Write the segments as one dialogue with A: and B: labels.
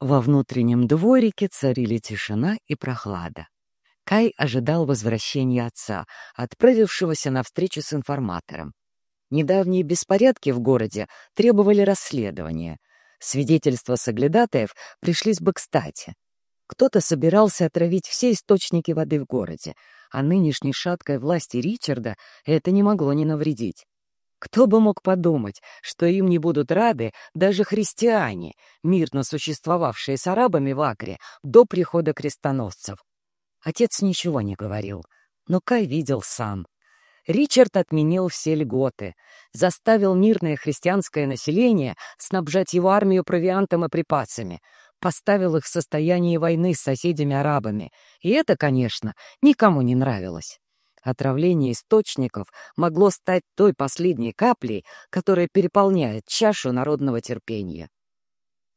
A: Во внутреннем дворике царили тишина и прохлада. Кай ожидал возвращения отца, отправившегося на встречу с информатором. Недавние беспорядки в городе требовали расследования. Свидетельства соглядатаев пришлись бы кстати. Кто-то собирался отравить все источники воды в городе, а нынешней шаткой власти Ричарда это не могло не навредить. Кто бы мог подумать, что им не будут рады даже христиане, мирно существовавшие с арабами в Акре до прихода крестоносцев. Отец ничего не говорил, но Кай видел сам. Ричард отменил все льготы, заставил мирное христианское население снабжать его армию провиантом и припасами, поставил их в состоянии войны с соседями-арабами, и это, конечно, никому не нравилось. Отравление источников могло стать той последней каплей, которая переполняет чашу народного терпения.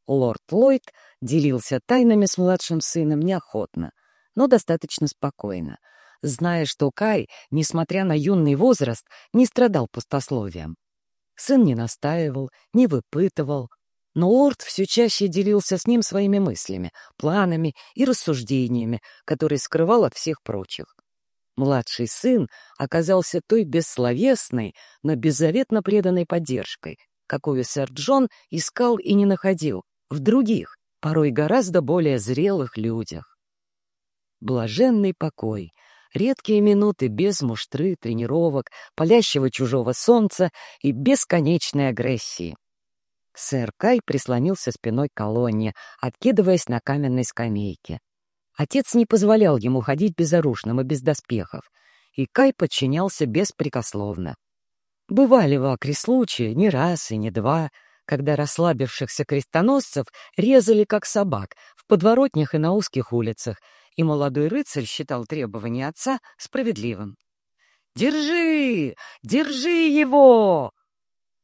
A: Лорд Ллойд делился тайнами с младшим сыном неохотно, но достаточно спокойно, зная, что Кай, несмотря на юный возраст, не страдал пустословием. Сын не настаивал, не выпытывал, но лорд все чаще делился с ним своими мыслями, планами и рассуждениями, которые скрывал от всех прочих. Младший сын оказался той бессловесной, но беззаветно преданной поддержкой, какую сэр Джон искал и не находил в других, порой гораздо более зрелых людях. Блаженный покой, редкие минуты без муштры, тренировок, палящего чужого солнца и бесконечной агрессии. Сэр Кай прислонился спиной к колонне, откидываясь на каменной скамейке. Отец не позволял ему ходить безоружным и без доспехов, и Кай подчинялся беспрекословно. Бывали в Акре случаи, не раз и не два, когда расслабившихся крестоносцев резали как собак в подворотнях и на узких улицах, и молодой рыцарь считал требования отца справедливым. «Держи! Держи его!»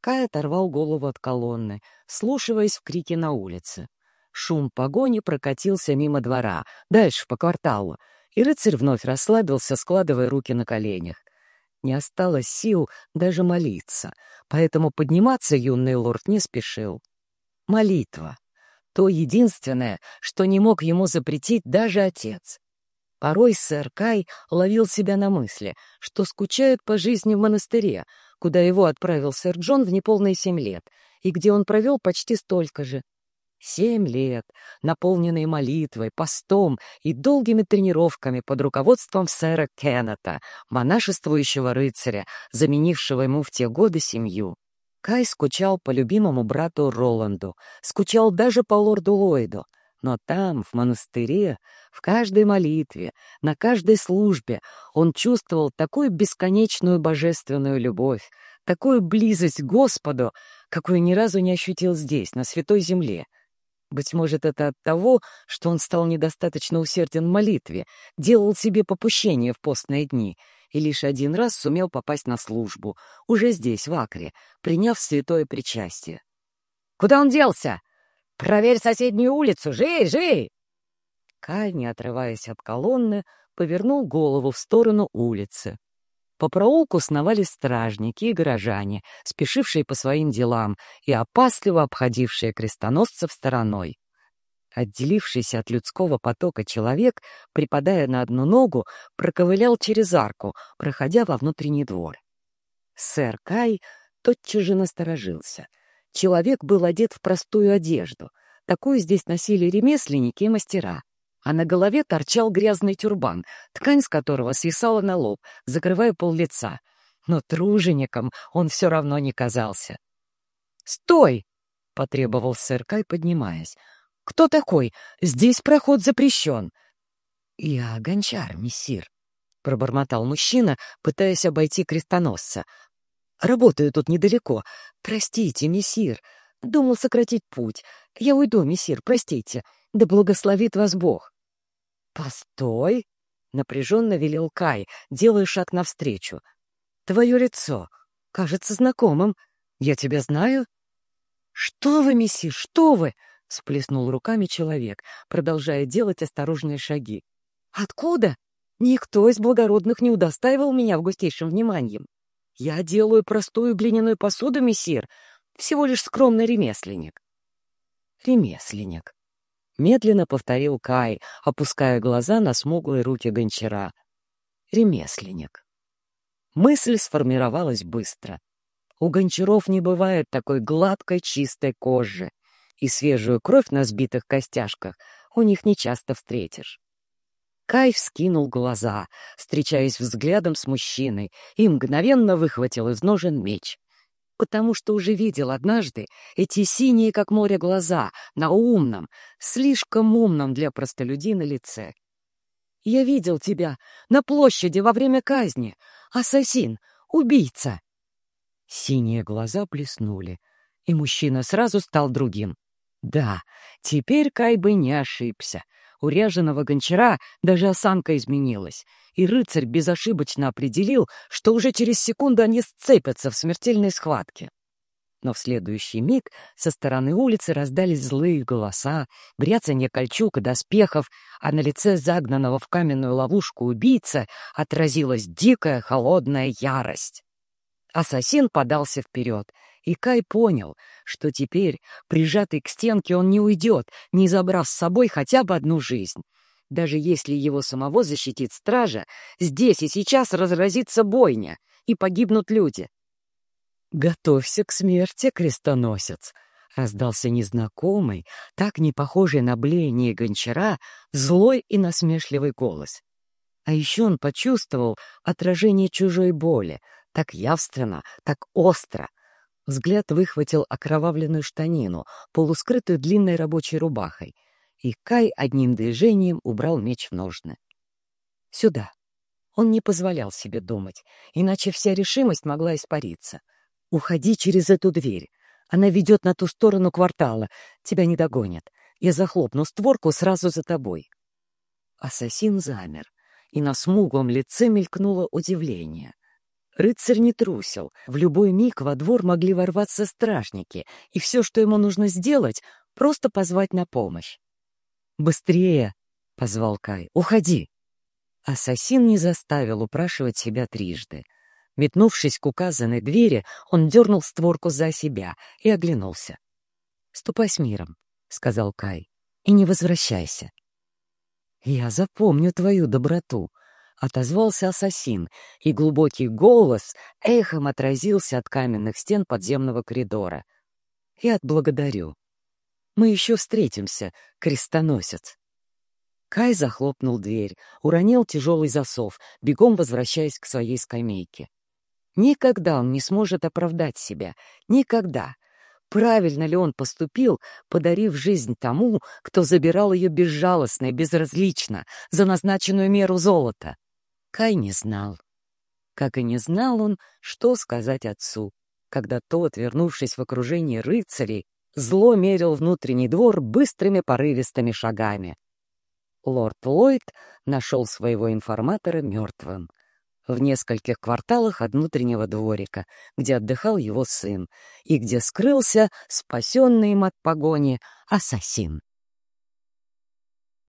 A: Кай оторвал голову от колонны, слушаясь в крики на улице. Шум погони прокатился мимо двора, дальше по кварталу, и рыцарь вновь расслабился, складывая руки на коленях. Не осталось сил даже молиться, поэтому подниматься юный лорд не спешил. Молитва — то единственное, что не мог ему запретить даже отец. Порой сэр Кай ловил себя на мысли, что скучает по жизни в монастыре, куда его отправил сэр Джон в неполные семь лет, и где он провел почти столько же. Семь лет, наполненные молитвой, постом и долгими тренировками под руководством сэра Кеннета, монашествующего рыцаря, заменившего ему в те годы семью. Кай скучал по любимому брату Роланду, скучал даже по лорду Ллойду, но там, в монастыре, в каждой молитве, на каждой службе он чувствовал такую бесконечную божественную любовь, такую близость к Господу, какую ни разу не ощутил здесь, на Святой Земле — быть может, это от того, что он стал недостаточно усерден в молитве, делал себе попущение в постные дни и лишь один раз сумел попасть на службу, уже здесь, в Акре, приняв святое причастие. «Куда он делся? Проверь соседнюю улицу! Жей, жей!» Кай, не отрываясь от колонны, повернул голову в сторону улицы. По проулку сновали стражники и горожане, спешившие по своим делам и опасливо обходившие крестоносцев стороной. Отделившийся от людского потока человек, припадая на одну ногу, проковылял через арку, проходя во внутренний двор. Сэр Кай тотчас же насторожился. Человек был одет в простую одежду. Такую здесь носили ремесленники и мастера а на голове торчал грязный тюрбан, ткань с которого свисала на лоб, закрывая пол лица. Но тружеником он все равно не казался. «Стой!» — потребовал сэр Кай, поднимаясь. «Кто такой? Здесь проход запрещен». «Я гончар, мессир», — пробормотал мужчина, пытаясь обойти крестоносца. «Работаю тут недалеко. Простите, мессир. Думал сократить путь. Я уйду, мессир, простите. Да благословит вас Бог. «Постой!» — напряженно велел Кай, делая шаг навстречу. «Твое лицо кажется знакомым. Я тебя знаю?» «Что вы, месси, что вы?» — сплеснул руками человек, продолжая делать осторожные шаги. «Откуда? Никто из благородных не удостаивал меня августейшим вниманием. Я делаю простую глиняную посуду, мессир, всего лишь скромный ремесленник». «Ремесленник», Медленно повторил Кай, опуская глаза на смуглые руки гончара. Ремесленник. Мысль сформировалась быстро. У гончаров не бывает такой гладкой чистой кожи, и свежую кровь на сбитых костяшках у них нечасто встретишь. Кай вскинул глаза, встречаясь взглядом с мужчиной, и мгновенно выхватил из ножен меч потому что уже видел однажды эти синие, как море, глаза на умном, слишком умном для простолюдина лице. «Я видел тебя на площади во время казни. Ассасин, убийца!» Синие глаза блеснули, и мужчина сразу стал другим. Да, теперь Кай бы не ошибся. У ряженого гончара даже осанка изменилась, и рыцарь безошибочно определил, что уже через секунду они сцепятся в смертельной схватке. Но в следующий миг со стороны улицы раздались злые голоса, бряцанье кольчуг и доспехов, а на лице загнанного в каменную ловушку убийца отразилась дикая холодная ярость. Ассасин подался вперед, и Кай понял, что теперь, прижатый к стенке, он не уйдет, не забрав с собой хотя бы одну жизнь. Даже если его самого защитит стража, здесь и сейчас разразится бойня, и погибнут люди. «Готовься к смерти, крестоносец!» — раздался незнакомый, так не похожий на блеяние гончара, злой и насмешливый голос. А еще он почувствовал отражение чужой боли, так явственно, так остро. Взгляд выхватил окровавленную штанину, полускрытую длинной рабочей рубахой, и Кай одним движением убрал меч в ножны. «Сюда». Он не позволял себе думать, иначе вся решимость могла испариться. «Уходи через эту дверь. Она ведет на ту сторону квартала. Тебя не догонят. Я захлопну створку сразу за тобой». Ассасин замер, и на смуглом лице мелькнуло удивление. Рыцарь не трусил. В любой миг во двор могли ворваться стражники, и все, что ему нужно сделать, просто позвать на помощь. «Быстрее!» — позвал Кай. «Уходи!» Ассасин не заставил упрашивать себя трижды. Метнувшись к указанной двери, он дернул створку за себя и оглянулся. «Ступай с миром», — сказал Кай, — «и не возвращайся». «Я запомню твою доброту», отозвался ассасин, и глубокий голос эхом отразился от каменных стен подземного коридора. «Я отблагодарю. Мы еще встретимся, крестоносец». Кай захлопнул дверь, уронил тяжелый засов, бегом возвращаясь к своей скамейке. Никогда он не сможет оправдать себя. Никогда. Правильно ли он поступил, подарив жизнь тому, кто забирал ее безжалостно и безразлично за назначенную меру золота? Кай не знал. Как и не знал он, что сказать отцу, когда тот, вернувшись в окружение рыцарей, зло мерил внутренний двор быстрыми порывистыми шагами. Лорд Ллойд нашел своего информатора мертвым. В нескольких кварталах от внутреннего дворика, где отдыхал его сын, и где скрылся спасенный им от погони ассасин.